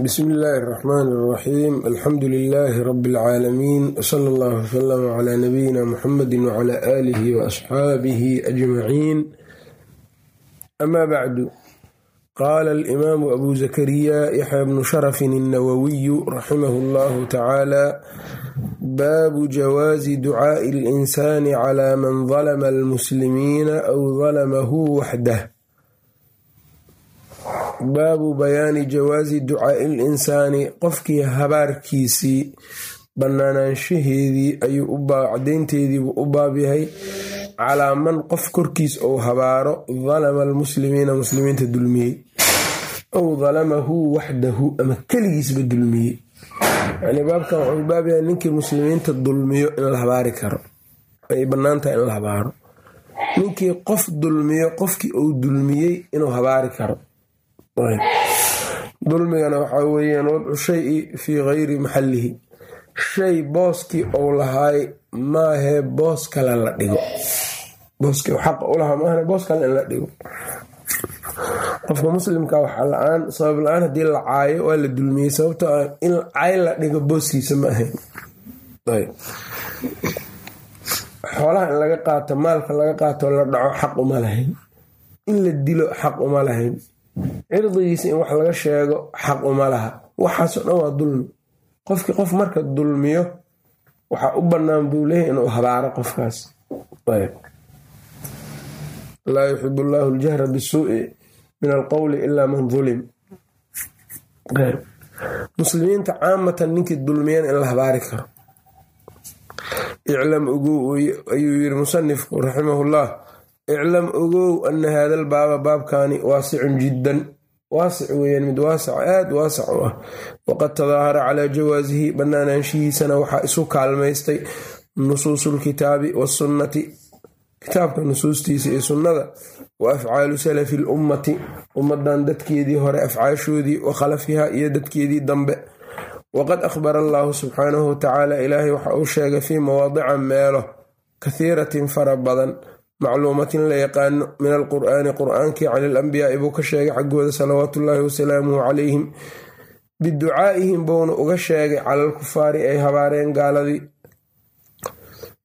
bsmi illaahi اraxmaan اraxiim alxamdu lilaahi rabi اlcaalamiin wsala allah wslama cla nabiyina muxamedi wcla aalihi waasxaabihi ajmaciin ama bacdu qaala alimaamu abu zakariya yaxya bnu sharafin الnawawiyu raximah اllahu tacaala baabu jawaazi ducaaءi اlinsani cla man dalma almuslimiina aw dalamahu waxdah baabu bayaani jawaazi ducaai linsaani qofkii habaarkiisii banaanaanshaheedii ayuu cadaynteediibuu u baab yahay. Calaa man qof korkiis ou habaaro dalama almuslimiina muslimiinta dulmiyey. Ow dalamahu waxdahu ama keligiisba dulmiyey. Yani baabkan wuxuu baab yahay ninkii muslimiinta dulmiyo in la habaari karo. Ay banaantahay in la habaaro. Ninkii qof dulmiyo qofkii uu dulmiyey inuu habaari karo dulmigana waxaa weeyaan wadcu shayi fii gayri maxallihi. Shay booskii ou lahaay maahee boos kale la dhigo. Booskii xaqa u lahaa maahane boos kale in la dhigo. Qofka muslimka waxa la'aan sabab la'aan haddii la caayo waa la dulmiyey sababtoo ah in cay la dhigo booskiisa ma ahayn. Xoolaha in laga qaato maalka laga qaato la dhaco xaq uma lahayn. In la dilo xaq uma lahayn cirdigiisa in wax laga sheego xaq uma laha. Waxaasoo dhan waa dulmi qofkii qof marka dulmiyo waxaa u bannaan buu leeyahy inuu habaaro qofkaas. Laa yuxib allaahu aljahra bisuu'i min alqowli ilaa man dulim muslimiinta caamatan ninkii dulmiyan in la habaari karo. Iclam ogow ayuu yiri musanifku raximahullah iclam ogow ana haada albaaba baabkaani waasicun jiddan. Waasic weeyaan mid waasac aad waasac u ah. Waqad tadaahara calaa jawaasihi bannaanaanshihiisana waxaa isu kaalmaystay nusuusulkitaabi wasunnati kitaabka nusuustiisa iyo sunnada wa afcaalu salafi lummati ummadan dadkeedii hore afcaashoodii wa khalafiha iyo dadkeedii dambe. Waqad akhbara allaahu subxaanahu watacaala ilaahay waxa uu sheegay fii mawaadica meelo kathiiratin fara badan macluumatin la yaqaano min alqur'aani qur'aankii cala alambiyaai buu ka sheegay xaggooda salawaatullaahi wasalaamuhu calayhim. Biducaa'ihim buuna uga sheegay cala alkufaari ay habaareen gaaladii.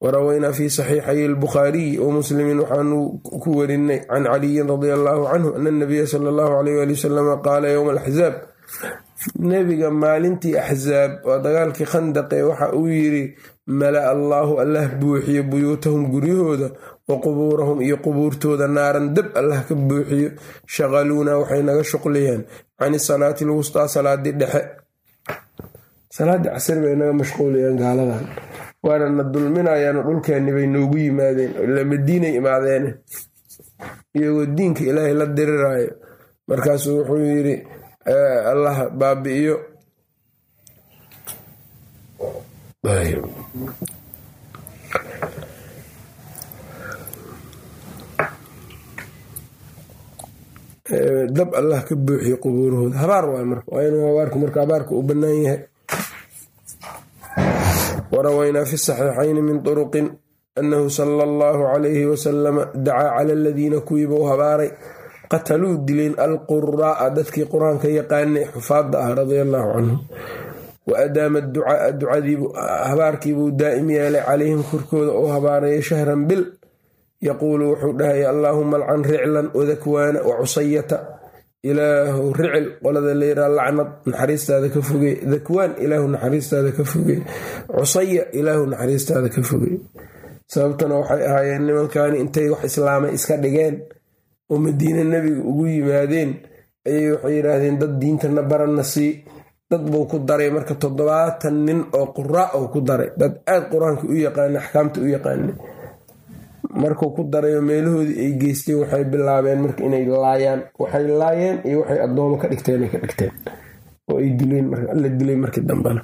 Waraweynaa fi saxiixay albukhaariyi wa muslimin waxaanu ku werinay can caliyin radia allaahu canhu ana anabiya sala allahu alayh ali wasalama qaala yowma alaxzaab nebiga maalintii axzaab waa dagaalkii khandaqe waxa uu yiri malaa allaahu allah buuxiyo buyuutahum guryahooda wa qubuurahum iyo qubuurtooda naaran dab allah ka buuxiyo shaqaluuna waxay naga shuqliyeen cani salaati lwustaa salaadii dhexe. Salaadii casir bay naga mashquuliyeen gaaladan waana na dulminayaano dhulkeenni bay noogu yimaadeen ila madiinay imaadeene iyagoo diinka ilaahay la diriraayo markaasuu wuxuu yiri allah baabi'iyo. Dab allah ka buuxiyo qubuurahooda. Habaar waay marka waa inuu habaarku marka habaarka u bannaan yahay. Warawaynaa fi saxiixayni min turuqin annahu sala allahu calayhi wasalama dacaa cala aladiina kuwiibuu habaaray qataluu dileen alquraa'a dadkii qur'aanka yaqaanay xufaadda ah radia allaahu canhum wa adaama ducaaa ducadiibu habaarkiibuu daa'im yeelay calayhim korkooda oo habaaraya shahran bil. Yaquulu wuxuu dhahaya allaahuma alcan riclan wadakwaana wa cusayata. Ilaahu ricil qolada layraa lacnad naxariistaada ka fogey. Dakwaan ilaahu naxariistaada ka fogey. Cusaya ilaahu naxariistaada ka fogey. Sababtana waxay ahaayeen nimankani intay wax islaamay iska dhigeen oo madiine nebiga ugu yimaadeen ayay waxay yidhaahdeen dad diintana baranna sii dad buu ku daray marka toddobaatan nin oo quraa ou ku daray. Dad aad qur'aanka u yaqaana axkaamta u yaqaana markuu ku darayo meelahoodii ay geysteen waxay bilaabeen marka inay laayaan. Waxay laayeen iyo waxay addoomo ka dhigteen ka dhigteen. Oo ay dileen la dilay markii dambena.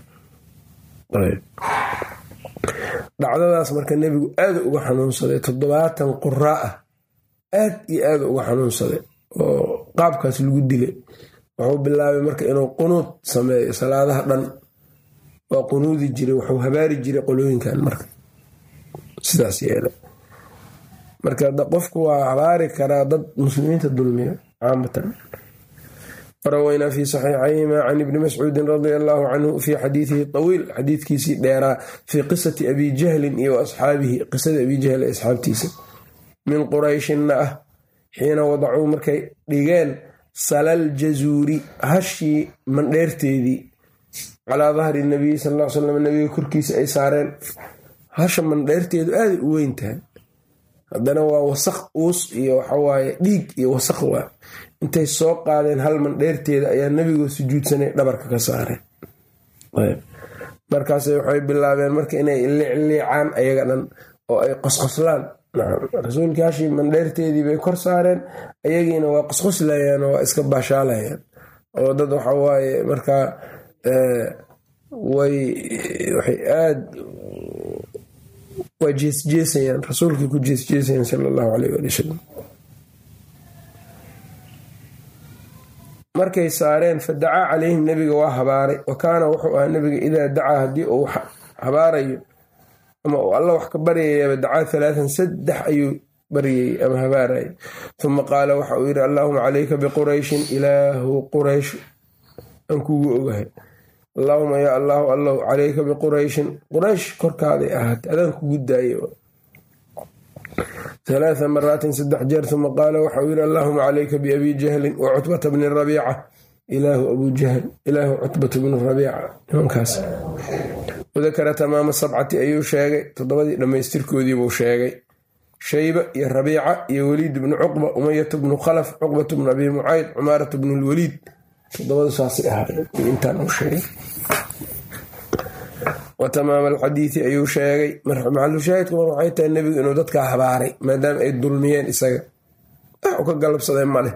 Dhacdadaas marka nebigu aada uga xanuunsaday toddobaatan quraa ah aad iyo aada uga xanuunsaday oo qaabkaas lagu dilay. Wuxuu bilaabay marka inuu qunuud sameeyo salaadaha dhan. Waa qunuudi jiray wuxuu habaari jiray qolooyinkan marka. Sidaas yeela marka qofku waa habaari karaa dad muslimiinta dulmiya caamatan. Warawaynaa fi saxiixayhima can ibni mascuudin radia allaahu canhu fii xadiidihi tawiil. Xadiidkiisii dheeraa fii qisati abi jahlin iyo asxaabihi qisada abi jahl ee asxaabtiisa min qurayshinna ah xiina wadacuu markay dhigeen salal jazuuri hashii mandheerteedii. Calaa dahri nabiyi sal l slam nabiga korkiisa ay saareen hasha mandheerteedu aaday u weyn tahay. Haddana waa wasaq uus iyo waxawaaye dhiig iyo wasaq waa intay soo qaadeen hal mandheerteeda ayaa nebigoo sujuudsanay dhabarka ka saareen. Markaas waxay bilaabeen marka inay liicliicaan ayaga dhan oo ay qosqoslaan rasuulkii hashii mandheerteedii bay kor saareen ayagiina waa qosqoslayaan oo waa iska baashaalayaan oo dad waxawaaye markaa way waxay aada waa jeesjeesayaan rasuulkii ku jeesjeesayaan sala allahu aleyh waali wasalam markay saareen fa dacaa calayhim nebiga waa habaaray. Wa kaana wuxuu ahaa nebiga idaa dacaa haddii uu habaarayo ama uu alla wax ka baryayaba dacaa halaatan saddex ayuu baryayey ama habaarayay uma qaala waxa uu yidhi allaahuma calayka biqurayshin ilaahu quraysh. Aan kugu ogahay. Allaahuma yaa allaahu allow calayka biqurayshin quraysh korkaaday ahaatay adaan kugu daayay alaaa maraatin saddex jeer uma qaala waxauu yidhi allaahuma calayka biabi jahlin wa cutbata bni rabiica. Ilaahu abu jahl ilaahu cutbata bni rabiica nimankaas wadakara tamaama sabcati ayuu sheegay toddobadii dhammaystirkoodiibuu sheegay shayba iyo rabiica iyo weliid bnu cuqba umayat bnu khalaf cuqbat bnu abi mucayd cumaarat bnu lwaliid wa tamaama alxadiidi ayuu sheegay maxalushaahidku mar waxay tahay nebigu inuu dadkaa habaaray maadaama ay dulmiyeen isaga wax u ka galabsadeen maleh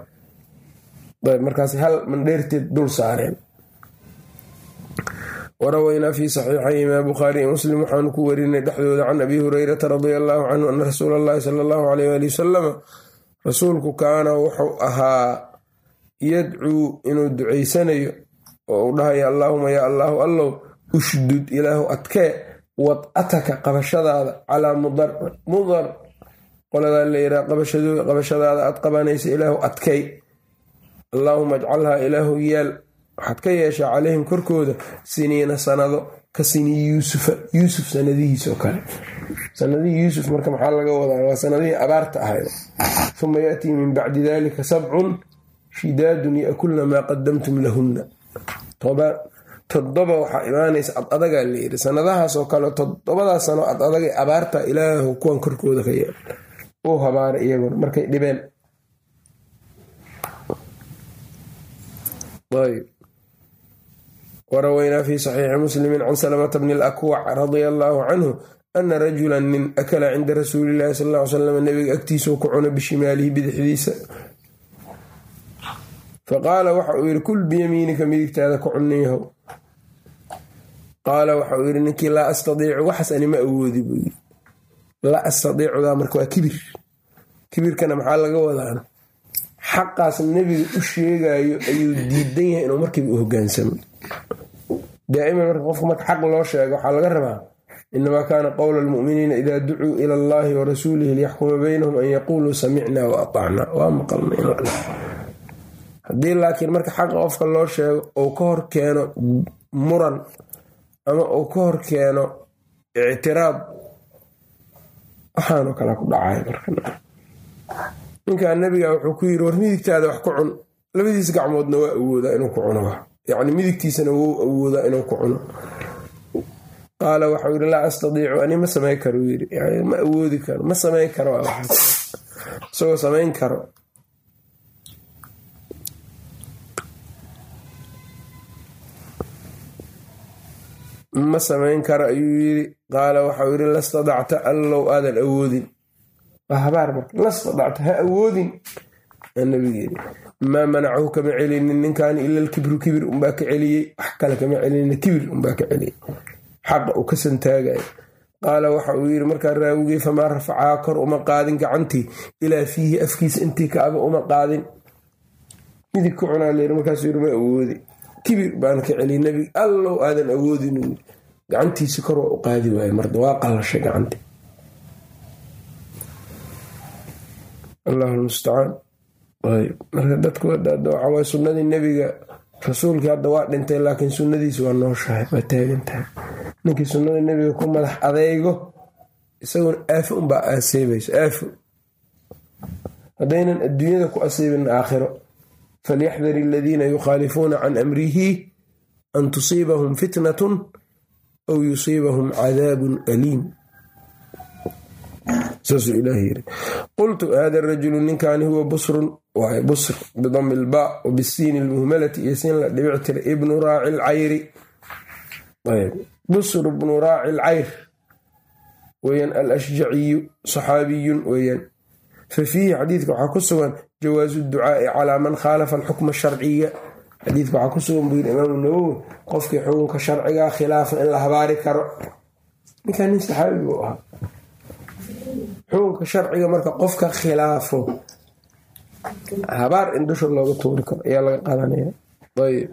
markaas hal mandheerteed dul saareen warawaynaa fi saxiixayhima bukhaari iyo muslim waxaanu ku warinay dhexdooda can abi hureyrata radia allaahu canhu ana rasuula allahi sala allahu aleyh ali wasalama rasuulku kaana wuxuu ahaa yadcuu inuu ducaysanayo oo uu dhahayo allaahuma yaa allaahu allow ushdud ilaahu adkee wad'ataka qabashadaada calaa mudar mudar qoladaa layidhaha qabashadaada aad qabanaysa ilaahu adkay allaahuma ajcalhaa ilaahu yaal waxaad ka yeeshaa calayhim korkooda siniina sanado ka sinii yuusufa yuusuf sanadihiis oo kale. Sanadihii yuusuf marka maxaa laga wadaa? Waa sanadihii abaarta ahayd. Uma yaatii min bacdi dalika sabcun shidaadun yakulna maa qadamtum lahunna. Toddoba waxaa imaanaysa ad adagaa layidhi sanadahaasoo kale toddobadaas sano ad adaga abaarta ilaahu kuwan korkooda ka yeel uu habaaray iyaguna markay dhibeen warawaynaa fi saxiixi muslimi can salamata bni alakwac radia allaahu canhu ana rajulan nin akala cinda rasuulillahi sal ll ly slam nabiga agtiisau ku cuno bishimaalihi bidixdiisa faqaala waxa uu yidhi kul biyamiinika midigtaada ku cunniyahow qaala waxa uu yidhi ninkii laa astadiicu waxaas ani ma awoodi buu yidhi laa astadiicudaa marka waa kibir kibirkana maxaa laga wadaana xaqaas nebiga u sheegayo ayuu diidan yahay inuu markiiba u daa'iman marka qofka marka xaq loo sheego waxaa laga rabaa inamaa kaana qowla almu'miniina idaa ducuu ila allahi wa rasuulihi liyaxkuma baynahum an yaquuluu samicnaa wa atacnaa waa maqalna haddii laakiin marka xaqa qofka loo sheego uu ka hor keeno muran ama uu ka hor keeno ictiraad waxaanoo kala ku dhacay marninkaa nebiga wuxuu ku yiri war midigtaada wax ku cun. Labadiis gacmoodna waa awoodaa inuu ku cuno yacni midigtiisana wou awoodaa inuu ku cuno. Qaala waxau yidhi laa astadiicu ani ma samayn karo yani ma awoodi karo ma samayn karo isagoo samayn karo. Ma samayn karo ayuu yiri qaala waxau yidhi lastadacta allow aadan awoodin. Waa habaar lastadacta ha awoodin nabigeedi maa manacahu kama celinin ninkaani ila lkibru kibir unbaa ka celiyey wax kale kama celinin kibir unbaa ka celiyey xaqa uu ka santaagaya qaala waxa uu yidhi markaa raawigii famaa rafacaa kor uma qaadin gacantii ilaa fiihi afkiisa intii kaaba uma qaadin midig ku cunaa layiri markaasuu yidhi ma awoodi kibir baan ka celiyey nebiga allow aadan awoodin gacantiisi kor waa u qaadi waaye marda waa qallashay gacantii allahu lmustacaan marka dadku waxaway sunnadii nebiga. Rasuulkii hadda waa dhintay laakiin sunnadiisi waa nooshahay waa taagantahay. Ninkii sunnada nebiga ku madax adeygo isaguna aafo unbaa aseebayso aafo haddaynan adduunyada ku asiibin aakhiro. Falyaxdar aladiina yukhaalifuuna can amrihi an tusiibahum fitnatun aw yusiibahum cadaabun aliim saasuu ilaah yiri qultu hada rajulu ninkaani huwa busrun waay busr bidami ilbaa wa bisiini lmuhmalati iyo siin la dhibic tira ibnu raaci lcayri busr bnu raaci lcayr weyaan alashjaciyu saxaabiyun weyaan fa fiihi xadiidka waxaa ku sugan jawaasu ducaai calaa man khaalafa alxukma sharciya xadiidka waxaa ku sugan buu yiri imaamu nawowi qofkii xukunka sharciga khilaafa in la habaari karo. Ninkaa nin saxaabi buu ahaa xukunka sharciga marka qofka khilaafo. Habaar in dusha looga tuuri karo ayaa laga qadanaya ayb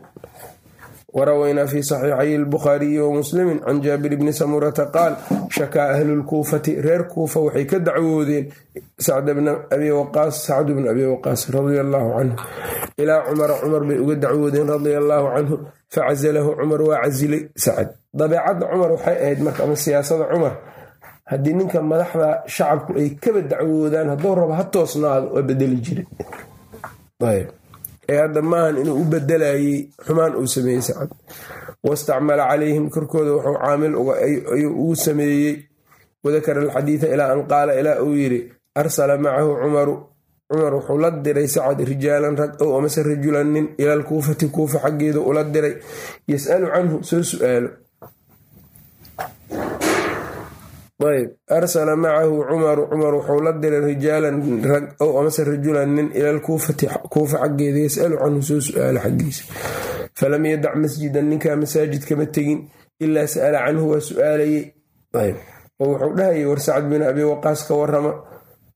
warawaynaa fi saxiixay lbukhaariyi wa muslimi can jaabir bni samurata qaal shakaa ahlu lkuufati reer kuufa waxay ka dacwoodeen sacd bna abi waqaas sacd bna abi waqaas radia allaahu canhu. Ilaa cumara cumar bay uga dacwoodeen radia allaahu canhu facazalahu cumar waa casilay sacd. Dabeecadda cumar waxay ahayd marka ama siyaasada cumar haddii ninka madaxda shacabku ay kaba dacwoodaan hadduu rabo ha toosnaado waa bedeli jira ee hadda maahan inuu u bedelayey xumaan uu sameeyey sacad. Wastacmala calayhim korkooda wuxuu caamil ugu sameeyey. Wadakara alxadiida ilaa an qaala ilaa uu yidhi arsala macahu cumaru. Cumar wuxuu la diray sacad rijaalan rag ow amase rajulan nin ila alkuufati kuufa xaggeeda ula diray. Yas'alu canhu soo su'aalo ayb arsala macahu cumaru cumar wuxuu la diray rijaalan rag ow amase rajulan nin ila lkuufati kuufa xaggeeda yasalu canhu soo su'aalo xaggiisa. Falam yadac masjidan ninkaa masaajid kama tegin ilaa sa'ala canhu waa su'aalayey oo wuxuu dhahayay war sacad bin abi waqaas ka warama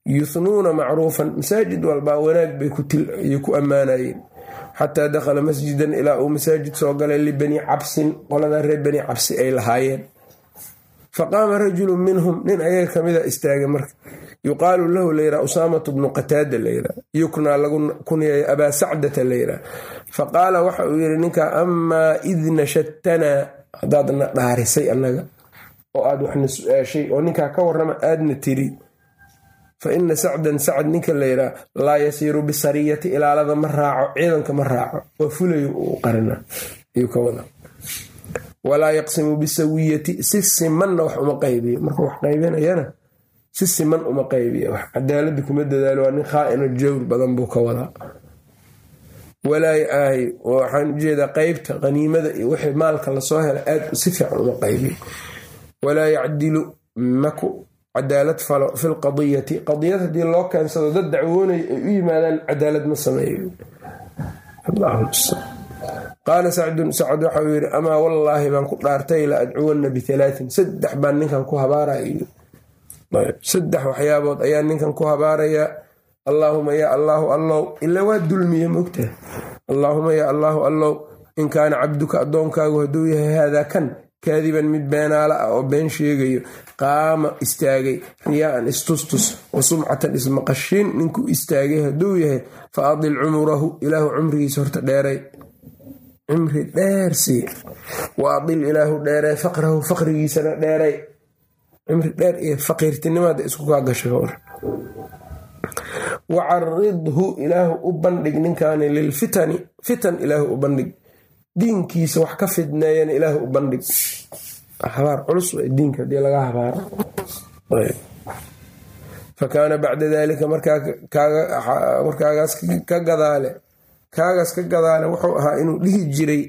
yuhnuuna macruufan masaajid walbaa wanaag bay ku ammaanayeen. Xataa dakhala masjidan ilaa uu masaajid soo galay libani cabsin qoladaa reer bani cabsi ay lahaayeen faqaama rajulu minhum nin ayaga kamida istaagay marka. Yuqaalu lahu layraa usaamatu bnu qataada layraa yuknaa lagu kunyayo abaa sacdata layraa faqaala waxa uu yidhi ninkaa amaa id nashatanaa haddaadna dhaarisay annaga oo aad waxna su'aashay oo ninkaa ka warrama aadna tiri. Fa ina sacdan sacd ninka layraa laa yasiiru bisariyati ilaalada ma raaco ciidanka ma raaco. Waa fulayo uu qarina ayuu ka wada walaa yaqsimu bisawiyati si simanna wax uma qaybiyo. Markuu wax qaybinayana si siman uma qaybiya wax cadaalada kuma dadaalo waa nin khaa'ino jawr badan buu ka wadaa. Walaa ahay waxaan u jeedaa qeybta qaniimada iyo wixii maalka la soo hela aad si fiican uma qaybiyo. Walaa yacdilu maku cadaalad falo fi lqadiyati qadiyad haddii loo keensado dad dacwoonayo ay u yimaadaan cadaalad ma sameeyo qaala sacdun sacad waxa uu yidhi amaa wallaahi baan ku dhaartay la adcuwanna bialaatin saddex baan ninkan ku habaaraya. Saddex waxyaabood ayaa ninkan ku habaarayaa allaahuma yaa allaahu allow ila waa dulmiye mogtaha allaahuma yaa allaahu allow in kaana cabduka addoonkaagu hadduu yahay haadaa kan kaadiban mid beenaala ah oo been sheegayo qaama istaagay riyaa'an istustus wa sumcatan ismaqashiin ninkuu istaagay hadduu yahay fa adil cumurahu ilaahu cumrigiisa horta dheeray cimri dheer sii wa adil ilaahu dheeree faqrahu faqrigiisana dheeray. Cimri dheer iyo faqiirtinimada isku kaa gasha hor wacaridhu ilaahu u bandhig ninkaani lilfitani fitan ilaahu u bandhig. Diinkiisa wax ka fidneeyana ilaahu u bandhig. Habaar culus w diinka haddii laga habaaro fa kaana bacda daalika markaagaas ka gadaale kaagaas ka gadaale wuxuu ahaa inuu dhihi jiray.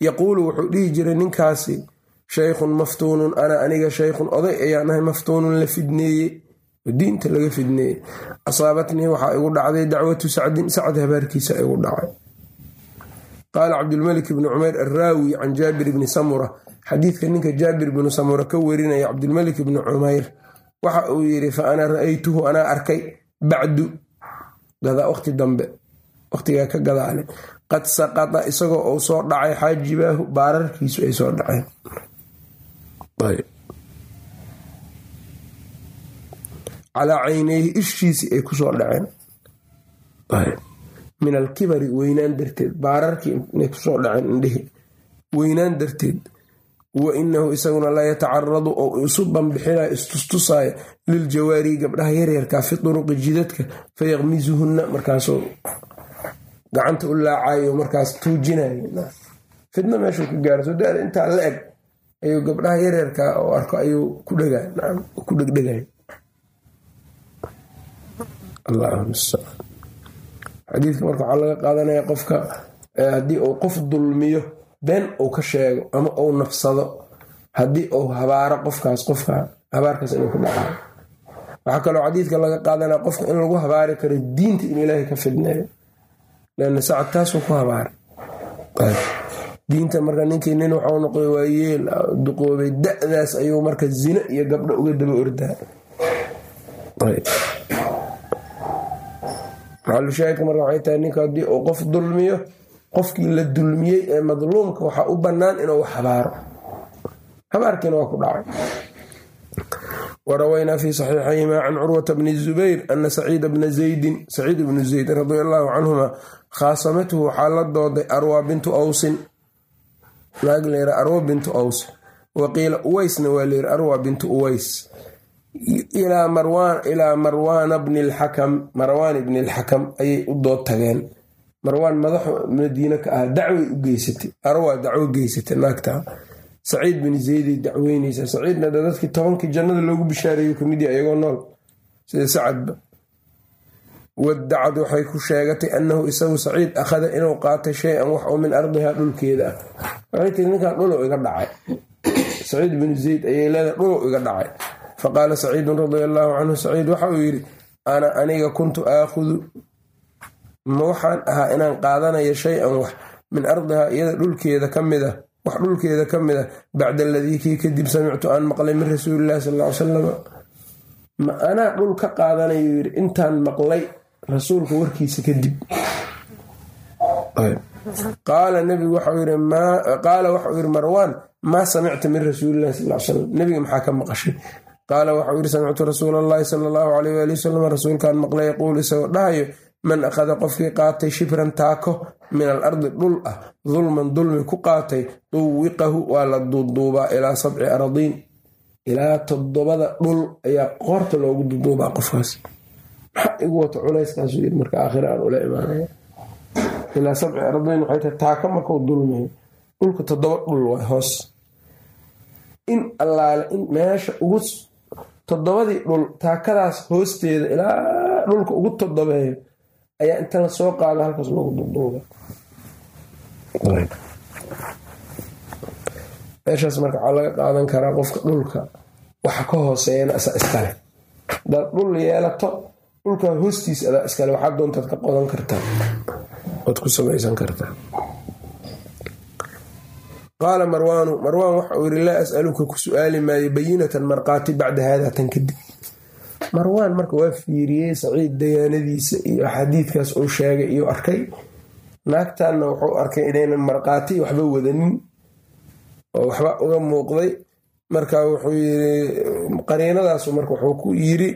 Yaquulu wuxuu dhihi jiray ninkaasi shaykhun maftuunun ana aniga shaykhun oday ayaan ahay maftuunun la fidneeye diinta laga fidneeyey. Asaabatnii waxaa igu dhacday dacwatu sacdin sacd habaarkiisa igu dhacay. Qaala cabdulmalik bni cumayr arraawi can jaabir bni samura. Xadiidka ninka jaabir bnu samura ka werinaya cabdulmalik bni cumayr waxa uu yidhi fa ana ra'aytuhu anaa arkay bacdu. Waqti dambe waqtigaa ka gadaale qad saqata isagoo uu soo dhacay xaajibaahu baararkiisu ay soo dhaceen calaa cayneyhi ishiisii ay ku soo dhaceen. Min alkibari weynaan darteed. Baararkii inay ku soo dhaceen indhihi. Weynaan darteed. Wa inahu isaguna la yatacaradu oo isu banbixinayo istustusaayo liljawaarihi gabdhaha yaryarkaa fi duruqi jidadka fayaqmisuhunna markaasuu gacanta u laacayo markaas tuujinayo fidna meeshuu ka gaaro soo daada intaa la eg. Ayuu gabdhaha yaryarkaa oo arko ayuu ku ku dhegdhegay xadiidka marka waxaa laga qaadanaya qofka haddii uu qof dulmiyo been uu ka sheego ama uu nafsado. Haddii uu habaaro qofkaas qofka habaarkaas inuu ku dhacayo waxaa kaloo xadiidka laga qaadanaya qofka in lagu habaari karo diinta in ilaahay ka fidneeyo leanna sacad taasuu ku habaaray diinta marka ninkii nin waxau noqday waa yeel duqoobay da-daas ayuu marka zino iyo gabdho uga daba ordaa maxalushaahidka marka waxay tahay ninka haddii uu qof dulmiyo qofkii la dulmiyey ee madluumka waxaa u bannaan inuu habaaro habaarkiina waa ku dhacay warawaynaa fi saxiixayhima can curwata bni zubayr ana saciida bna zaydin saciid bnu zayd radia allaahu canhuma khaasamathu waxaa la dooday arwa bintu awsin naag layra arwa bintu aws waqiila uweysna waa layiri arwa bintu uweys ilaa marwaana bni lxakam marwaan ibni lxakam ayay u dood tageen marwaan madaxu madiine ka ah dacway u dacwo geysatay naagta saciid bin zayday dacweyneysa. Saciidna dadkii tobankii jannada loogu bishaareeyo ka mid yaha nool sida sacadba wadacad waxay ku sheegatay annahu isagu saciid akhada inuu qaatay shay-an wax oo min ardihaa dhulkeeda ah. Waxay tiri ninkan dhulow iga dhacay. Saciid bin zayd ayay leedahay dhulow iga dhacay. Faqaala saciidun radia allaahu canhu saciid waxa uu yidhi ana aniga kuntu aakhudu ma waxaan ahaa inaan qaadanayo shay-an wax min ardihaa iyada dhulkeeda ka mid a wax dhulkeeda ka mid a bacda aladii kii kadib samictu aan maqlay min rasuulillahi sal ly salam ma anaa dhul ka qaadanayo yidhi intaan maqlay rasuulka warkiisa kadib. Qaala nebigu qaala waxau yidhi marwaan maa samicta min rasuulillahi sal salam nebiga maxaa ka maqashay? Qaala waxau yidhi samictu rasuula allahi sala allahu alayh waali wasalam rasuulkaan maqlay yaquul isagoo dhahayo man akhada qofkii qaatay shibran taako min al ardi dhul ah dulman dulmi ku qaatay duwiqahu waa la duuduubaa ilaa sabci aradiin. Ilaa toddobada dhul ayaa qoorta loogu duuduubaa qofkaas. Maxaa igu wata culayskaasu yiri marka aakhira aan ula imaanaya. Ilaa sabci aradiin waxay tahay taako markuu dulmayo dhulka toddoba dhul waay hoos. In allaale in meesha ugu toddobadii dhul taakadaas hoosteeda ilaa dhulka ugu toddobeeyo ayaa inta la soo qaada halkaas loogu duuduuba meeshaas marka waxaa laga qaadan karaa qofka dhulka. Waxa ka hooseeyana isa iskale hadaad dhul yeelato dhulkaa hoostiisa adaa iskale waxaa doontaad ka qodan kartaa. Waad ku samaysan kartaa. Qaala marwaanu marwaan waxa uu yidhi laa as'aluka ku su'aali maayo bayinatan markaati bacda haada tan kadib marwaan marka waa fiiriyey saciid dayaanadiisa iyo xadiidkaas uu sheegay iyo arkay. Naagtanna wuxuu arkay inaynan markaati waxba wadanin oo waxba uga muuqday. Marka wuxuu yiri qariinadaasu marka wuxuu ku yiri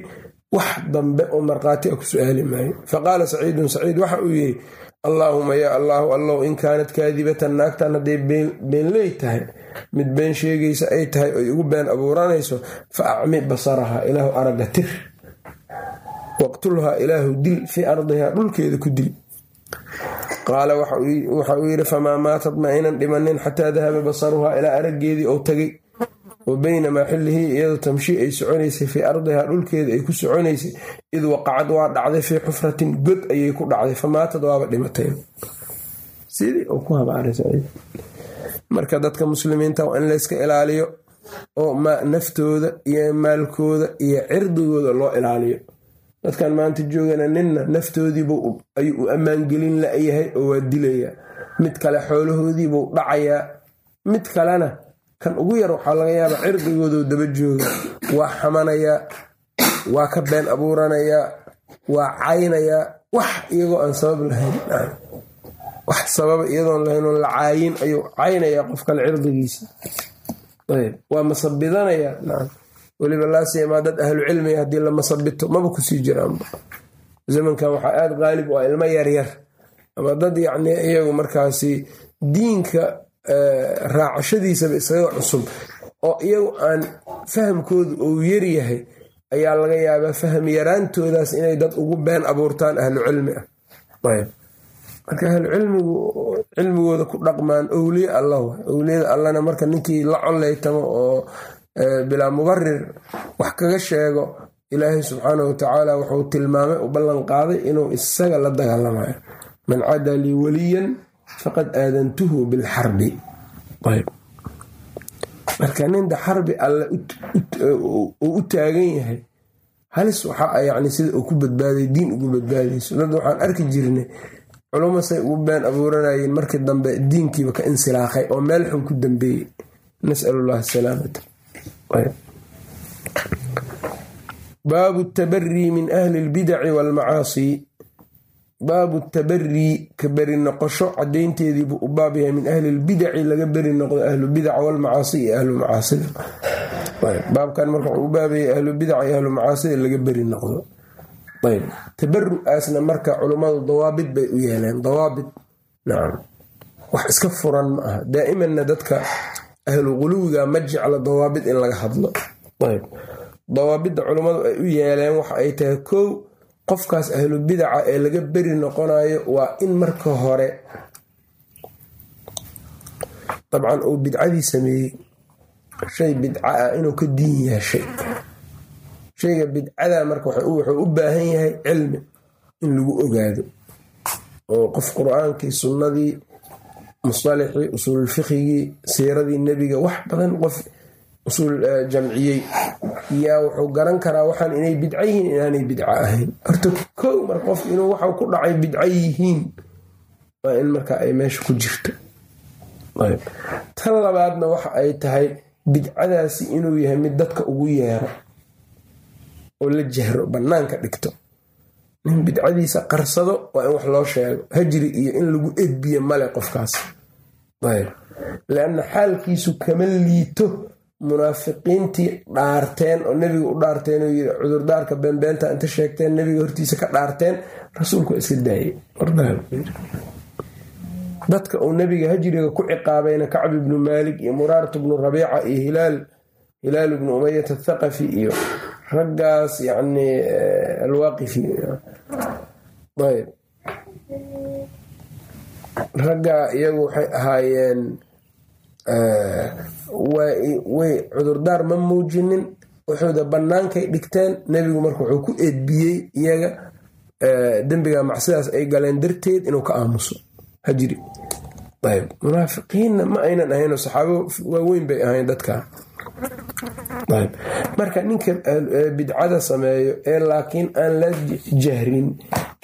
wax dambe oo markhaati a ku su'aali maayo. Faqaala saciidun saciid waxa uu yidhi allaahuma yaa allaahu allow in kaanat kaadibatan naagtan hadday beenley tahay mid been sheegaysa ay tahay oy igu been abuuranayso fa acmi basaraha ilaahu aragga tir. Waqtulhaa ilaahu dil fii ardihaa dhulkeeda ku dil. Qaala waxa uu yidhi famaa maatad ma aynan dhimanin xataa dahaba basaruhaa ilaa araggeedii ou tagay wa baynamaa xillihii iyadoo tamshii ay soconaysay fii ardihaa dhulkeeda ay ku soconaysay id waqacad waa dhacday fii xufratin god ayay ku dhacday famaatad waaba dhimatay. Marka dadka muslimiinta waa in layska ilaaliyo oo naftooda iyo maalkooda iyo cirdigooda loo ilaaliyo. Dadkan maanta joogana ninna naftoodiibuu ayuu u ammaangelin la-yahay oo waa dilayaa. Mid kale xoolahoodiibuu dhacayaa. Mid kalena kan ugu yar waxaa laga yaabaa cirdigooduu daba jooga waa xamanayaa waa ka been abuuranayaa waa caynayaa wax iyagoo aan sabab lahayn. Wax sababa iyadoon lahayn oo la caayin ayuu caynayaa qof kale cirdigiisa. Waa masabidanayaa weliba laasiyamaa dad ahlu cilmiga haddii la masabito maba ku sii jiraanba zamankan waxaa aada qaalib u ah ilmo yaryar. Ama dad yacni iyagu markaasi diinka raacashadiisaba isaga cusub. Oo iyagu aan fahamkoodu uu yaryahay ayaa laga yaabaa faham yaraantoodaas inay dad ugu been abuurtaan ahlu cilmi ah marka ahlu cilmigu cilmigooda ku dhaqmaan owliye allah owliyada allana marka ninkii la coleytamo oo bilaa mubarir wax kaga sheego ilaahay subxaanah watacaala wuxuu tilmaamay u ballan qaaday inuu isaga la dagaalamayo. Man cada lii faqad aadantuhu bilxarbi. Marka ninda xarbi alle uu u taagan yahay halis waxa yani sida uu ku badbaaday diin ugu badbaadayso dad waxaan arki jirnay culummo say ugu been abuuranayeen markii dambe diinkiiba ka insilaaqay oo meel xun ku dambeeyey. Nasalullah asalaamata baabu tabarii min ahli lbidaci waalmacaasi baabu tabarii ka beri noqosho cadaynteediibuu u baab yahay min ahli lbidaci laga beri noqdo ahlu bidaca walmacaasi iyo ahlu macaasida baabkan marka wuxuu u baabayay ahlu bidaca iyo ahlu macaasida laga beri noqdo. Ayb tabaru'aasna marka culummadu dawaabid bay u yeeleen dawaabid nacam wax iska furan ma aha. Daa'imanna dadka ahlu quluwiga ma jecla dawaabid in laga hadlo. Ayb dawaabidda culummadu ay u yeeleen waxa ay tahay kow qofkaas ahlu bidaca ee laga beri noqonayo waa in marka hore dabcan uu bidcadii sameeyey shay bidca ah inuu ka diin yaashay shayga bidcada marka wuxuu u baahan yahay cilmi in lagu ogaado. Oo qof qur'aankii sunnadii musalixii usuululfikhigii siiradii nebiga wax badan qof usuul jamciyey. Yaa wuxuu garan karaa waxaan inay bidco yihiin inaanay bidco ahayn. Horta kow mar qof inuu waxau ku dhacay bidco yihiin waa in marka ay meesha ku jirto. Tan labaadna waxa ay tahay bidcadaasi inuu yahay mid dadka ugu yeero oo la jahro bannaanka dhigto. Nin bidcadiisa qarsado waa in wax loo sheego. Hajri iyo in lagu edbiyo male qofkaas. Leanna xaalkiisu kama liito munaafiqiintii dhaarteen oo nebiga u dhaarteen oo yiri cudurdaarka beenbeenta inta sheegteen nebiga hortiisa ka dhaarteen rasuulku iska daayey. Dadka uu nebiga hajriga ku ciqaabayna kacb ibnu maalik iyo muraarat bnu rabiica iyo hilaal ibnu umayat athaqafi iyo raggaas yani alwaaqifi ayb. Raggaa iyagu waxay ahaayeen way cudurdaar ma muujinin? Wuxuuda bannaankay dhigteen nebigu marka wuxuu ku edbiyey iyaga dembiga macsidaas ay galeen darteed inuu ka aamuso. Hajri ayb munaafiqiinna ma aynan ahaynoo saxaabo waaweyn bay ahayn dadka. Marka ninka bidcada sameeyo ee laakiin aan la jahrin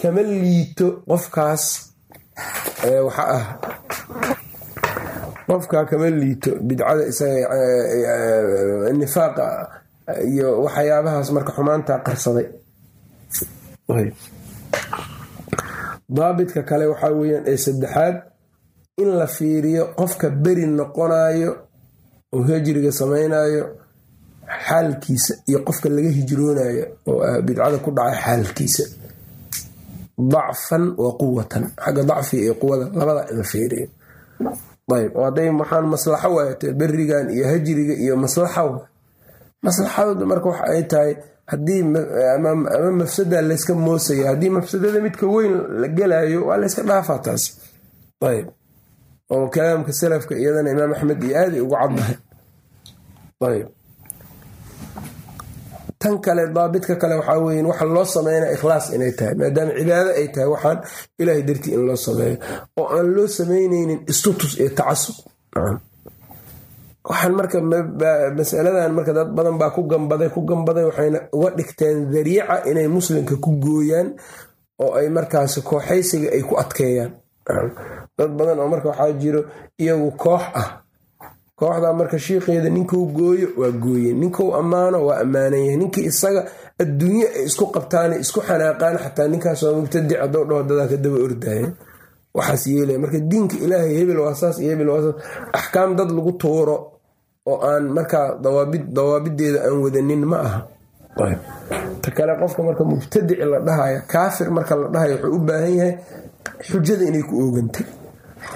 kama liito qofkaas waxa ah qofkaa kama liito bidcada isaga nifaaqa iyo waxyaabahaas marka xumaantaa qarsaday. Daabidka kale waxaa weyaan ee saddexaad in la fiiriyo qofka beri noqonayo oo hijriga samaynayo xaalkiisa iyo qofka laga hijroonayo oo bidcada ku dhacay xaalkiisa. Dacfan wa quwatan xagga dacfiga iyo quwada labada in la fiiriyo ayb. Hadday waxaan maslaxo waayate berigan iyo hajriga iyo maslaxa maslaxadu marka waxa ay tahay haddii ama mafsada layska moosaya haddii mafsadada midka weyn la gelayo waa layska dhaafaa taas. Ayb. Oo kalaamka salafka iyadana imaam axmed iyo aaday ugu caddahay. Ayb tan kale daabidka kale waxaa weya waxa loo sameynaya ikhlaas inay tahay maadaama cibaado ay tahay waxaan ilaahay dartii in loo sameeyo oo aan loo sameyneynin istutus iyo tacasub. Waxaan marka masaladan marka dad badan baa ku gambaday ku gambaday waxayna uga dhigteen dariica inay muslimka ku gooyaan oo ay markaas kooxaysiga ay ku adkeeyaan. Dad badan oo marka waxaa jiro iyagu koox ah kooxdaa marka shiikeeda ninkuu gooyo waa gooyen ninkuu ammaano waa ammaanan yahay ninkii isaga adduunye ay isku qabtaan isku xanaaqaan xataa ninkaas waa mubtadic dhaho dadaa ka daba ordaya waxaas yeelaya marka diinka ilaahay hebel waa saas hebel waa saas. Axkaam dad lagu tuuro oo aan markaa dawaabideeda aan wadanin ma aha. Ta kale qofka marka mubtadici la dhahayo kaafir marka la dhahayo wuxuu u baahan yahay xujada inay ku oogantay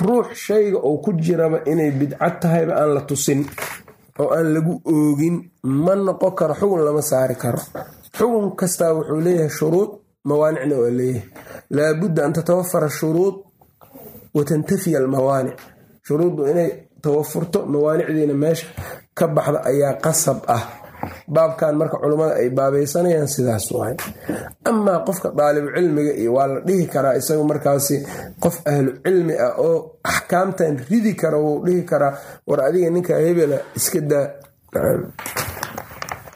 ruux shayga oo ku jiraba inay bidcad tahayba aan la tusin oo aan lagu oogin ma noqon karo xugun lama saari karo. Xugun kastaa wuxuu leeyahay shuruud mawaanicna waa leeyahay. Laabudda an tatawafara shuruud wa tantafiya almawaanic. Shuruuddu inay tawafurto mawaanicdiina meesha ka baxda ayaa qasab ah baabkan marka culummada ay baabaysanayaan sidaas waay amaa qofka daalibu cilmiga iyo waa la dhihi karaa isagu markaasi qof ahlu cilmi ah oo axkaamtan ridi kara wuu dhihi karaa. War adiga ninka hebela iska daa.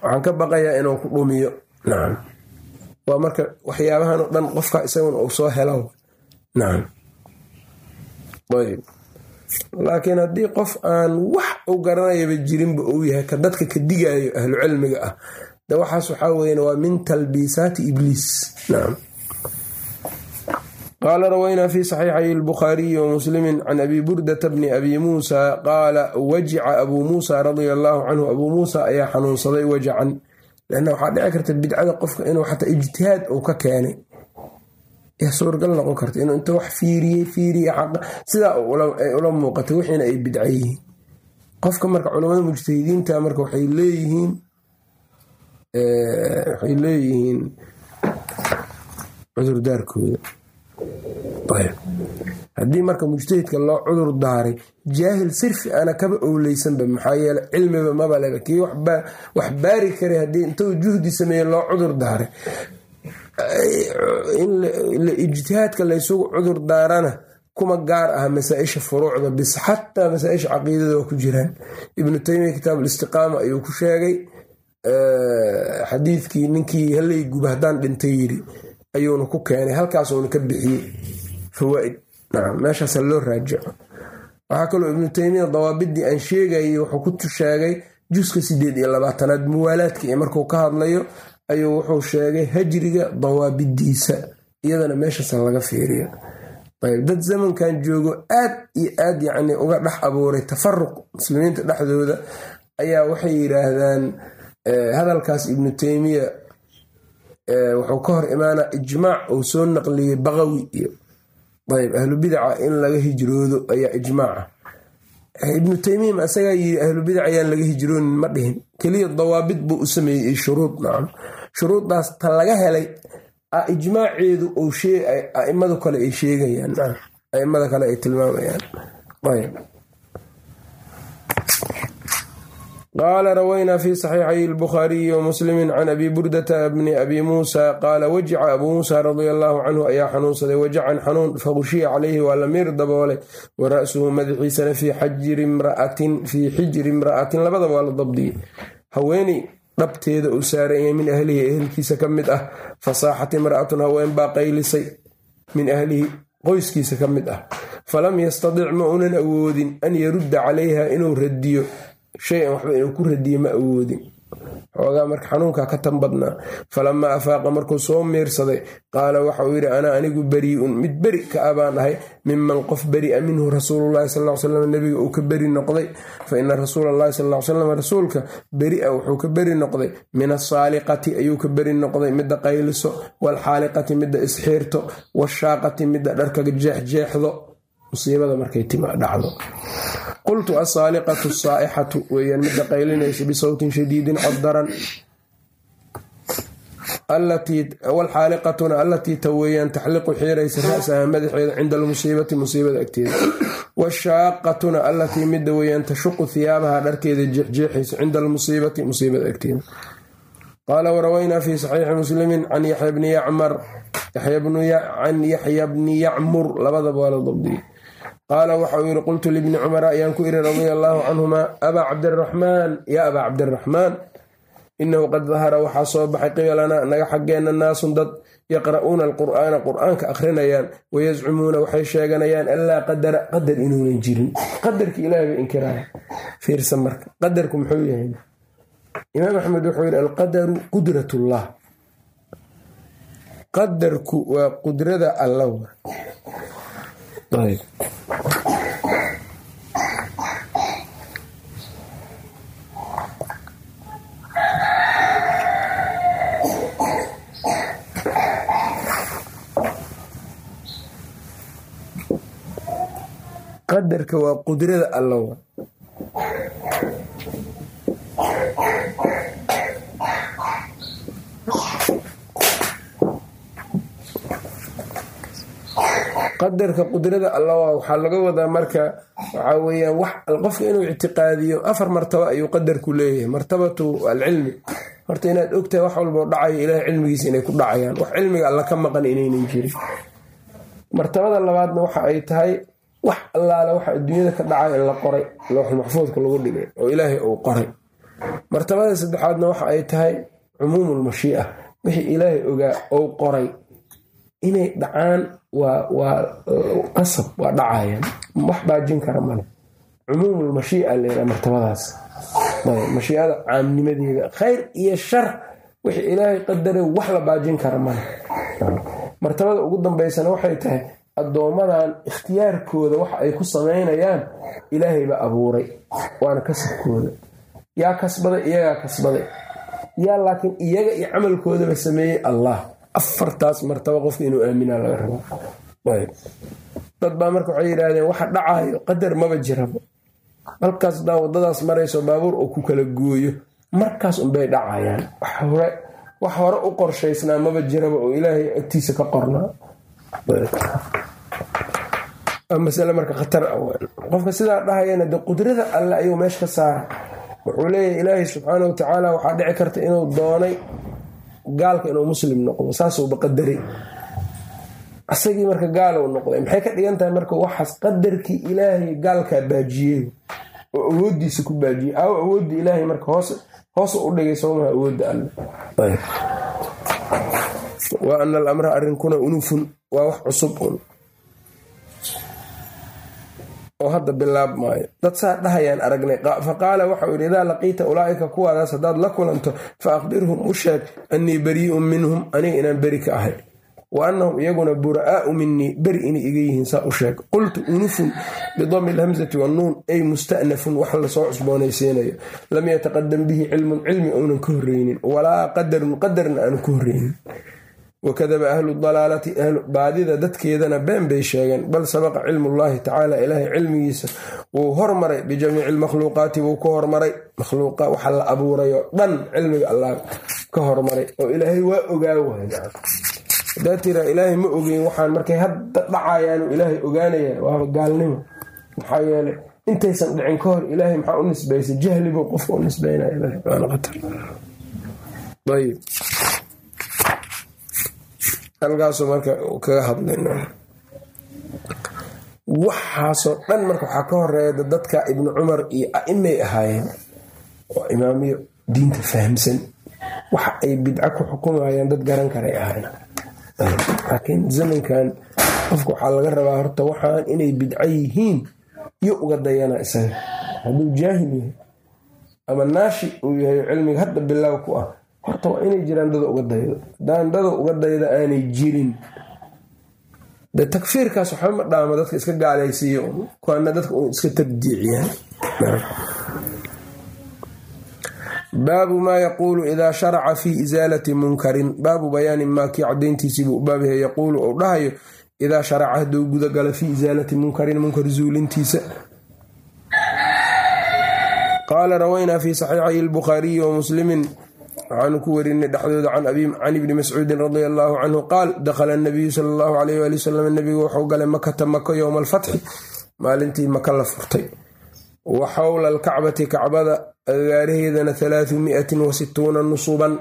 Waxaan ka baqayaa inuu ku dhumiyo. Nacam waa marka waxyaabahan oo dhan qofka isaguna uu soo helo. Nacam ayb laakiin haddii qof aan wax u garanayaba jirinba uu yahay ka dadka ka digaayo ahlu cilmiga ah. De waxaas waxaa weyan waa min talbiisaati ibliis. Nacam qaala rawaynaa fi saxiixay albukhaariyi wa muslimi can abi burdata bni abi muusa qaala wajica abuu muusa radia allaahu canhu. Abuu muusa ayaa xanuunsaday wajacan lanna waxaa dhici karta bidcada qofka inuu xataa ijtihaad uu ka keenay suuragal noqon karta inuu inta wax fiiriyey fiiriye sidaa ula muuqatay wixiina ay bidca yihiin qofka marka culamada mujtahidiinta marka waxay leeyihiin waxay leeyihiin cudurdaarkooda haddii marka mujtahidka loo cudur daaray jaahil sirfi ana kaba owleysanba maxaa yeele cilmiba mabaleba kii wax baari karay haddii intuu juhdi sameeye loo cudur daaray ijtihaadka laysugu cudur daarana kuma gaar ah masaa-isha furuucda bis xataa masaa-isha caqiidada waa ku jiraan. Ibnu taymiya kitaab listiqaama ayuu ku sheegay xadiidkii ninkii halay guba haddaan dhintay yiri ayuuna ku keenay halkaasuuna ka bixiyey fawaaid. Meeshaasa loo raajico. Waxaa kaloo ibnu taymiya dawaabidii aan sheegayay wuxuu ku sheegay juska sideed iyo labaatanaad muwaalaadka iyo markuu ka hadlayo ayuu wuxuu sheegay hajriga dawaabidiisa iyadana meeshaasa laga fiiriyo. Ayb dad zamankan joogo aad iyo aad yacni uga dhex abuuray tafaruq muslimiinta dhexdooda ayaa waxay yidhaahdaan hadalkaas ibnu teymiya wuxuu ka hor imaanaa ijmaac uu soo naqliyey baqawi iyo ayb ahlu bidaca in laga hijroodo ayaa ijmaaca ibnu teymiya isagaa yiri ahlu bidac ayaan laga hijroonin ma dhihin. Keliya dawaabid buu u sameeyey shuruud nacam shuruuddaas ta laga helay ijmaaceedu uu aimadu kale ay sheegayaan aimada kale ay tilmaamayaan. Qaala rawaynaa fi saxiixay albukhaariyi wa muslimi can abi burdata bni abi muusa qaala wajica abuu muusa radia allaahu canhu ayaa xanuunsaday wajacan xanuun faqushiya calayhi waa la miir daboolay wa ra'suhu madaxiisana fii xijiri imra'atin labadaba waa la dabdiyey haweeney dhabteeda uu saaranya min ahlihi ehelkiisa ka mid ah fasaaxat imra'atun haween baa qaylisay min ahlihi qoyskiisa ka mid ah. Falam yastadic ma unan awoodin an yarudda calayha inuu radiyo shay-an waxba inuu ku radiyo ma awoodin xoogaa marka xanuunkaa ka tan badnaa falamaa afaaqa markuu soo miirsaday qaala waxauu yidhi anaa anigu berii'un mid beri ka a baan ahay miman qof beri'a minhu rasuululahi sal slam nebiga uu ka beri noqday fa ina rasuulalahi sal slam rasuulka beri'a wuxuu ka beri noqday min asaaliqati ayuu ka beri noqday midda qayliso waalxaaliqati midda isxiirto washaaqati midda dharka jeexjeexdo musiibada markay dhacdo. Qultu asaaliqatu saa'ixatu weeyaan midda qaylinaysa bisawtin shadiidin cod daran walxaaliqatuna allatii ta taxliqu xiiraysa ra'saha madaxeeda cinda almusiibati musiibada agteeda. Washaaqatuna allatii midda weeyaan tashuqu hiyaabaha dharkeeda jeexjeexaysa cinda almusiibati musiibada agteeda. Qaala warawaynaa fi saxiixi muslimin can yaxya bni yacmar. Can yaxya bni yacmur labadaba waa la dabdiyey qaala waxauu yidhi qultu libni cumara ayaan ku iri radia allaahu canhuma abaa cabdiraxmaan yaa abaa cabdiraxmaan inahu qad dahara waxaa soo baxay qibalanaa naga xaggeenna naasun dad yaqra'uuna alqur'aana qur'aanka akhrinayaan wayascumuuna waxay sheeganayaan allaa qadara qadar inuunan jirin qadarki ilaah bay inkiraya fiirsa marka qadarku muxuu yahay? Imaam axmed wuxuu yidhi alqadaru qudratullah qadarku waa qudrada طيب qadarka waa qudrada allow. Qadarka qudrada alla waxaa laga wadaa marka waxaa weyaan wax qofka inuu ictiqaadiyo afar martaba ayuu qadarku leeyahay martabatu alcilmi. Horta inaad ogtahay wax walboo dhacayo ilaah cilmigiisa inay ku dhacayaan. Wax cilmiga alla ka maqan inaynan jirin. Martabada labaadna waxa ay tahay wax allaale waxa adduunyada ka dhacay in la qoray looxul maxfuudka lagu dhigay oo ilaahay uu qoray. Martabada saddexaadna waxa ay tahay cumuumul mashii'a wixii ilaahay ogaa ou qoray. Inay dhacaan waa qasab waa dhacayaan wax baajin kara male. Cumuumul mashii'a leeraa martabadaas. Mashiicada caamnimadeeda khayr iyo shar wixii ilaahay qadare wax la baajin kara male. Martabada ugu dambaysana waxay tahay addoommadan ikhtiyaarkooda waxa ay ku samaynayaan ilaahayba abuuray. Waana kasabkooda. Yaa kasbaday iyagaa kasbaday. Yaa laakiin iyaga iyo camalkoodaba sameeyey allah afartaas martaba qofka inuu aaminaa laga rabaa dad baa marka waxay yidhaahdeen waxa dhacaayo qadar maba jiraba halkaas hadaa wadadaas marayso baabuur oo ku kala gooyo. Markaas unbay dhacayaan. Wax hore u qorshaysnaa maba jiraba oo ilaahay agtiisa ka qornaa. Masale marka khatar ah qofka sidaa dhahayana de qudrada alle ayuu meesha ka saara. Wuxuu leeyahay ilaahay subxaana wa tacaala waxaa dhici karta inuu doonay gaalka inuu muslim noqdo saasuuba qadaray asagii marka gaalow noqday maxay ka dhigan tahay marka waxaas qadarkii ilaahay gaalkaa baajiyey? Oo awoodiisa ku baajiyey. Aawo awoodda ilaahay marka hoos u dhigay soomaha awoodda alle wa ana alamra arrinkuna unufun waa wax cusub. un oo hadda bilaab maayo. Dad saa dhahayaan aragnay. Fa qaala waxau yidhi idaa laqiita ulaa'ika kuwaadaas haddaad la kulanto fa aqbirhum u sheeg annii barii'un minhum aniga inaan beri ka ahay wa annahum iyaguna bura'aau minii beri inay iga yihiin saa u sheeg. Qultu unufun bidami alhamsati wannuun ay musta'nafun wax la soo cusboonaysiinayo. Lam yataqadam bihi cilmun cilmi ounan ka horreynin walaa qadarun qadarna aanu ka horreynin wakadaba ahlu dalaalati baadida dadkeedana been bay sheegeen bal sabaqa cilmullaahi tacaala ilaahay cilmigiisa wuu hormaray bijamiici lmakhluuqaati wuu ka hormaray makhluuqa waxa la abuuray dhan cilmiga allah ka hormaray oo ilaahay waa ogaa waay hadaa ilaahay ma ogeyn waxaan markay hadda dhacayaanu ilaahay ogaanaya waaba gaalnimo maxaa yeelay intaysan dhicin ka hor ilaahay maxaa u nisbaysay jahli buu qofka u nisbaynaya halkaasuu marka kaga hadlay waxaasoo dhan marka waxaa ka horreeya dadka ibnu cumar iyo a'imay ahaayeen oo imaamiyo diinta fahamsan waxa ay bidco ku xukumayaan dad garan karay ahayn laakiin zamankan qofka waxaa laga rabaa horta waxaan inay bidco yihiin iyo uga dayana isaga. Hadduu jaahil yahay ama naashi uu yahay cilmiga hadda bilaaw ku ah horta waa inay jiraan dada uga daydo. Hadaan dada uga dayda aanay jirin. De takfiirkaas waxba ma dhaamo dadka iska gaalaysiiyo. Kuwaana dadka u iska tabdiiciyaan baabu maa yaquulu idaa sharaca fii isaalati munkarin. Baabu bayaani maa kii cadayntiisiibuu u baab yahay yaquulu ou dhahayo idaa sharaca hadduu gudagalo fii isaalati munkarin munkar zuulintiisa. Qaala rawaynaa fi saxiixay lbukhaariyi wa muslimin waxaanu ku warinay dhexdooda can ibni mascuudin radia allaahu canhu qaal dakhala nabiyu sala allahu alayh waali wasalam nabigu wuxuu galay makata mako yowma alfatxi maalintii maka la furtay wa xowla alkacbati kacbada agaaraheedana halaahu miatin wa situuna nusuban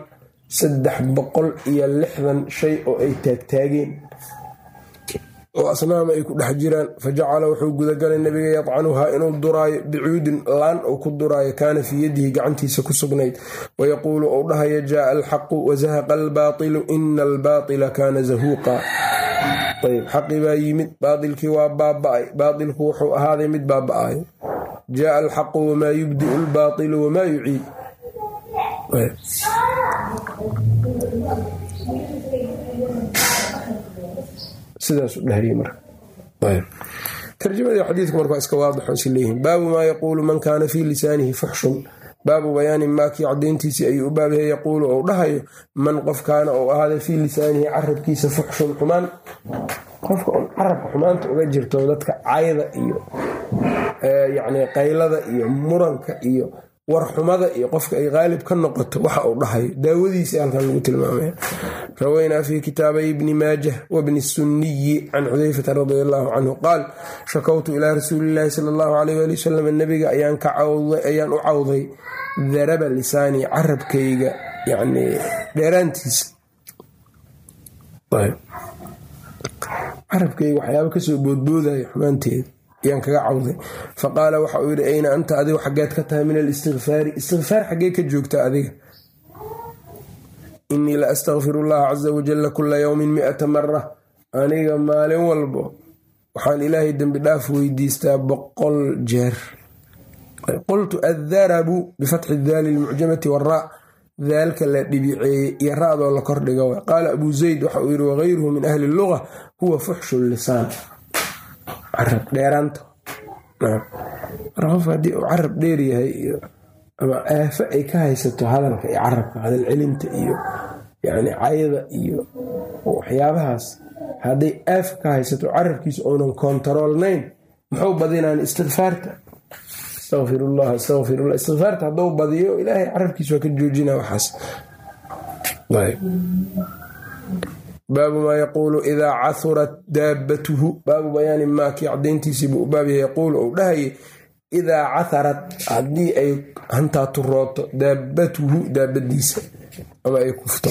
saddex boqol iyo lixdan shay oo ay taagtaageen oo asnaama ay ku dhex jiraan fa jacala wuxuu gudagalay nabiga yadcanuhaa inuu duraayo bicuudin laan uu ku duraayo kaana fii yadihi gacantiisa ku sugnayd wayaquulu uu dhahayo jaaa alxaqu wazahaqa albaatilu ina albaatila kaana zahuuqa. Ayb xaqi baa yimid baatilkii waa baaba'ay wuxuu ahaaday mid baaba'ayo alxaqu wamaa yubdiu albaatilu wamaa yuciid sidaasu dhahriye marka. Tarjamadii xadiidku marka iska waadixo is leeyihiin baabu maa yaquulu man kaana fii lisaanihi fuxshun. Baabu bayaani maakii cadayntiisii ayuu u baabyahay yaquulu ou dhahayo man qof kaana ou ahaaday fii lisaanihi carabkiisa fuxshun xumaan. Qofka un carabka xumaanta uga jirto dadka cayda iyo yacni qaylada iyo muranka iyo warxumada iyo qofka ay qaalib ka noqoto waxa uu dhahayo daawadiisa halkan lagu tilmaamaya rawaynaa fi kitaabay ibni maajah wabni sunniyi can xudayfata radi allahu canhu qaal shakawtu ilaa rasuuliillaahi sala allahu alayh ali wasalam nabiga ayaan u cawday daraba lisaanii carabkayga yani dheeraantiisa. Carabkayga waxyaaba ka soo boodboodaya xumaanteeda ayaan kaga cawday. Faqaala waxa uu yidhi ayna anta adigu xaggeed ka tahay min alistikfaari istikfaar xaggee ka joogta adiga. Innii la astakfiru allaha wajalla kula yowmin mi'ata mara aniga maalin walbo waxaan ilaahay dembi dhaaf weydiistaa boqol jeer. Qultu addarabu bifatxi daali lmucjamati waraa daalka la dhibiceeyey iyo ra-doo la kordhiga qaala abu zayd waxa uu yidhi wagayruhu min ahli luga huwa fuxshu lisaan carab dheeraanta qof haddii uu carab dheer yahay iyo ama aafo ay ka haysato hadalka iyo carabka hadal celinta iyo yani cayda iyo waxyaabahaas hadday aafo ka haysato carabkiisa uunan kontaroolnayn muxuu badinaan istikfaarta astaqfirullah astaqfirullah istikfaarta hadduu badiyo ilaahay carabkiisa waa ka joojina waxaas baabu maa yaquulu idaa cahurat daabatuhu. Baabu bayaani maakii cadayntiisiibuu u baab yahay. Yaquulu ou dhahayay idaa caharat haddii ay hantaa turooto daabatuhu daabadiisa ama ay kufto.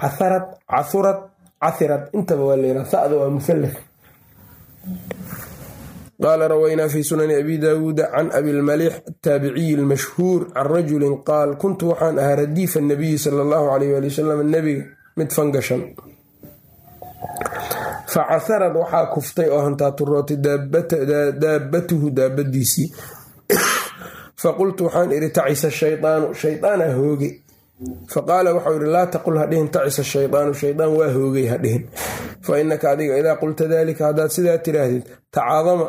Caharad cahurad cahirad intaba waa layraa sada waa musalaf qaala rawaynaa fi sunani abi daawuuda can abilmaliix ataabiciyi almashhuur can rajulin qaal kuntu waxaan ahaa radiifa nabiyi sala allahu alayh ali wasalam nebiga mid fangashan facasarad waxaa kuftay oo hantaa turootay daabatuhu daabadiisii faqultu waxaan idhi tacisa shaydaanu shaydaana hoogay faqaala waxau ihi laa taqul hadhihin tacisa shaydaanu shaydaan waa hoogay hadhihin fa inaka adiga idaa qulta daalika haddaad sidaa tiraahdid tacaadama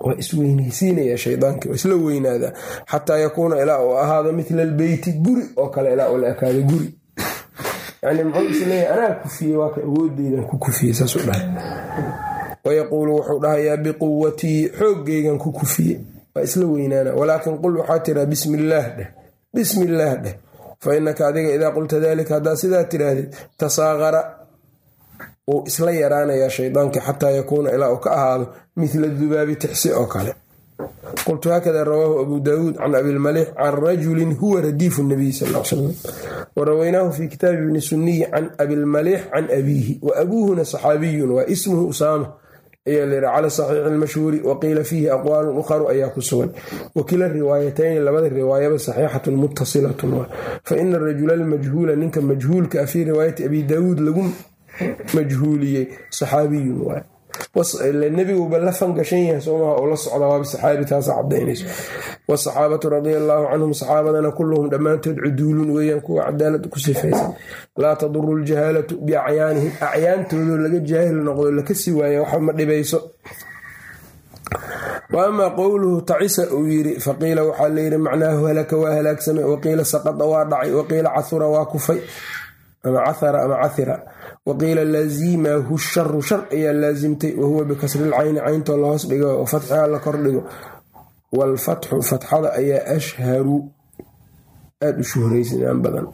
waa isweynaysiinaya shaydaanki waa isla weynaadaa. Xataa yakuuna ilaa uu ahaado midla albeyti guri oo kale ilaa uu la ekaado guri yani muxuu is leeyahay anaa kufiyey waa ka ku kufiyey saasuu dhahay wayaquulu wuxuu dhahayaa biquwatii xooggaygan ku kufiyey waa isla weynaana walaakin qul waxaa tiraa bismillaah dheh bismillaah dheh fa inaka adiga idaa qulta daalika haddaad sidaa tiraahdid tasaaqara wuu isla yaraanayaa shaydaankii xataa yakuuna ilaa uu ka ahaado midla dubaabi tixsi oo kale qultu haakada rawaahu abu daawuud can abilmaliix can rajulin huwa radiifu nabiy sal l slam warawaynaahu fi kitaabi ibni suniyi can abilmaliix can abiihi wa abuuhuna saxaabiyun waa ismuhu usaama ayaa layidhi cala saxiixi lmashhuuri waqiila fiihi aqwaalun ukharu ayaa ku sugan wakila riwaayatayni labada riwaayaba saxiixatun muttasilatun fa ina arajula almajhuula ninka majhuulka a fii riwaayati abi daawuud lagu majhuuliyey saxaabiyun waay nebiguba la fangashan yahay soomaha oo la socda waaba saxaabi taasa cadaynayso wasaxaabatu radia allaahu canhum saxaabadana kulluhum dhammaantood cuduulun weeyaan kuwa cadaalad ku sifaysan. Laa taduru ljahaalatu biacyaanihim acyaantoodoo laga jaahil noqdo lakasi waaya waxa ma dhibayso. Wa amaa qowluhu tacisa uu yiri faqiila waxaa layidhi macnaahu halaka waa halaagsame waqiila saqada waa dhacay waqiila cahura waa kufay ama cahara ama cahira waqiila laazimahu sharu shar ayaa laasimtay wahuwa bikasri lcayni cayntoo la hoos dhigo oo fatxiha la kordhigo waalfatxu fatxada ayaa ashharu aada u shuhraysanaan badan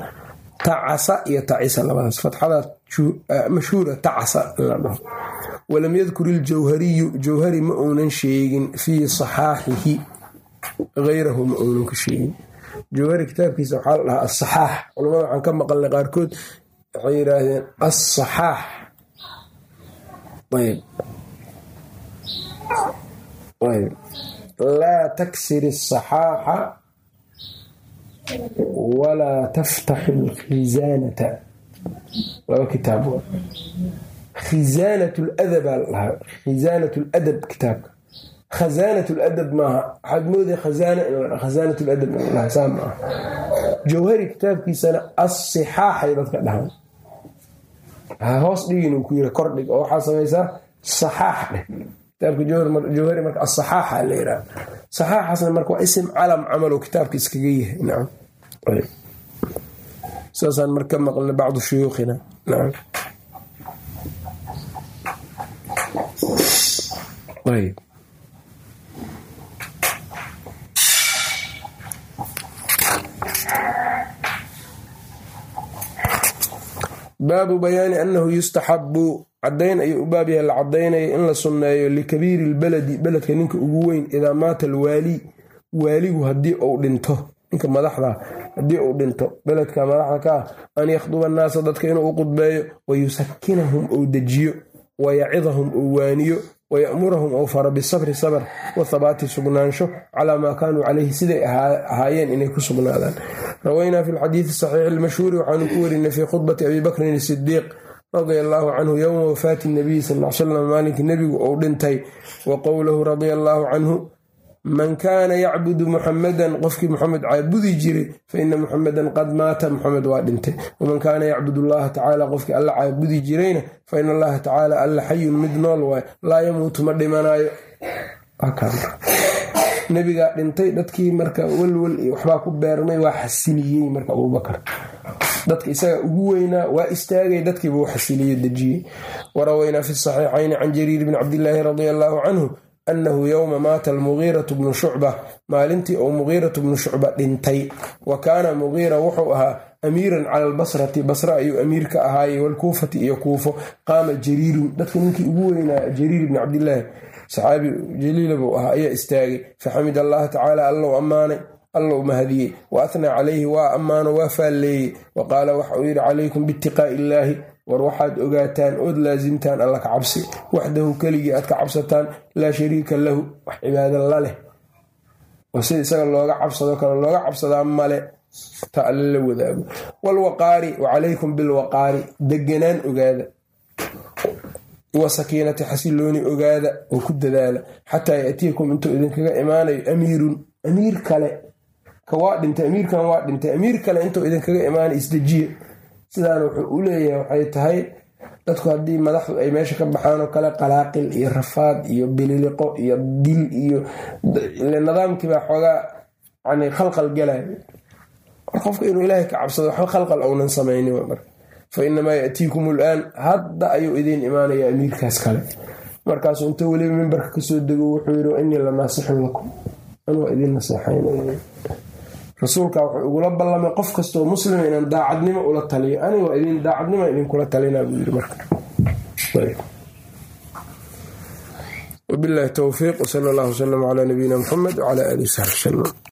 tacasa iyo tacisa labadaas fatxada mashhuura tacasa la dhaho walam yadkur iljawhariyu jawhari ma uunan sheegin fii saxaaxihi hayrahu ma uunan ka sheegin jawhari kitaabkiisa waxaa la dhahaa asaxaax culamada waxaan ka maqalnay qaarkood waxay yidhaahdeen asaxaax laa taksir asaxaaxa walaa taftax alkhizaanata. Laba kitaab. Khizaanat ladabaa la dhahaa khizaanat ladab kitaabka khazaanat ladab maaha. Waxaad mooday khazaanat ladab in la saa maaha. Jawhari kitaabkiisana asixaaxay dadka dhahaan. Hoos dhigin ku yiri kordhig oo waxaa samaysaa saxaax dheh kitaabka jawhari marka asaxaaxa la yidhaha saxaaxasna marka waa isim calam camal oo kitaabka iskaga yahay. Nacam saasaan marka maqlna bacdu shuyuukhina. Nacam ayb baabu bayaani annahu yustaxabu cadayn ayuu u baab yahay la cadaynayo in la sunneeyo likabiiri lbaladi beledka ninka ugu weyn idaa maata alwaali. Waaligu haddii uu dhinto ninka madaxda haddii uu dhinto beledka madaxda ka ah an yakhduba annaasa dadka inuu u qudbeeyo wayusakinahum ou dejiyo wayacidahum ou waaniyo wayamurahum ou faro bisabri sabr wathabaati sugnaansho calaa maa kaanuu calayhi siday ahaayeen inay ku sugnaadaan rawaynaa fi lxadiidi saxiixi almashhuuri waxaanu ku werinay fii khudbati abi bakrin isidiiq radia allaahu canhu yowma wafaati nabiyi sal l salam maalinkii nebigu uu dhintay wa qowlahu radia allaahu canhu man kaana yacbudu muxamadan qofkii muxamed caabudi jiray faina muxamadan qad maata muxamed waa dhintay. Waman kaana yacbud allaha tacaala qofkii alla caabudi jirayna faina allaha tacaala alla xayun mid nool waay laa yamuutu ma dhimanaayo. Nebigaa dhintay dadkii marka welwel iyo waxbaa ku beermay waa xasiliyey marka abubakar dadka isaga ugu weynaa waa istaagay dadkiiba u xasiliye dejiyey. Warawaynaa fi saxiixayni can jariir bni cabdilaahi radia allaahu canhu annahu yowma maata almugiiratu bnu shucba maalintii uu mugiiratu bnu shucba dhintay. Wa kaana mugiira wuxuu ahaa amiiran cala albasrati basra ayuu amiir ka ahaayey walkuufati iyo kuufo. Qaama jariirun dadka ninkii ugu weynaa jariir bni cabdilaahi saxaabi jaliila buu ahaa ayaa istaagay. Faxamid allaha tacaala allow ammaanay allow mahadiyey. Wa athnaa calayhi waa ammaano waa faalleeyey. Wa qaala waxa uu yidhi calaykum biitiqaa'i illaahi war waxaad ogaataan ood laasimtaan alla ka cabsi. Waxdahu keligii aad ka cabsataan laa shariika lahu. Wax cibaado la leh. Oo sida isaga looga cabsado kale looga cabsadaa male ta alle la wadaago. Walwaqaari wa calaykum bilwaqaari deganaan ogaada. Wa sakiinati xasilooni ogaada oo ku dadaala. Xataa yaatiikum intuu idinkaga imaanayo amiirun amiir kale. Ka waa dhintay amiirkan waa dhintay amiir kale intuu idinkaga imaanayo isdejiye sidaana wuxuu u leeyahay waxay tahay dadku haddii madaxdu ay meesha ka baxaan oo kale qalaaqil iyo rafaad iyo bililiqo iyo dil iyo nidaamkiibaa xoogaa yani khalqal galay qofka inuu ilaahay ka cabsado waxba khalqal ounan samaynin fa inamaa yaatiikum ulaan hadda ayuu idiin imaanaya amiirkaas kale. Markaasuu inta weliba mimbarka ka soo dego wuxuu yidhi innii la naasixun lakum. An waa idiin naseexayn rasuulka wuxuu igula ballamay qof kastoo muslima inaan daacadnimo ula taliyo. Aniga waa idin daacadnimo idinkula talinaa buu yidhi marka. Wabillahi towfiiq wsala allahu wsalam calaa nabiyina muxamed wcala aalihi wsaxbi wsalam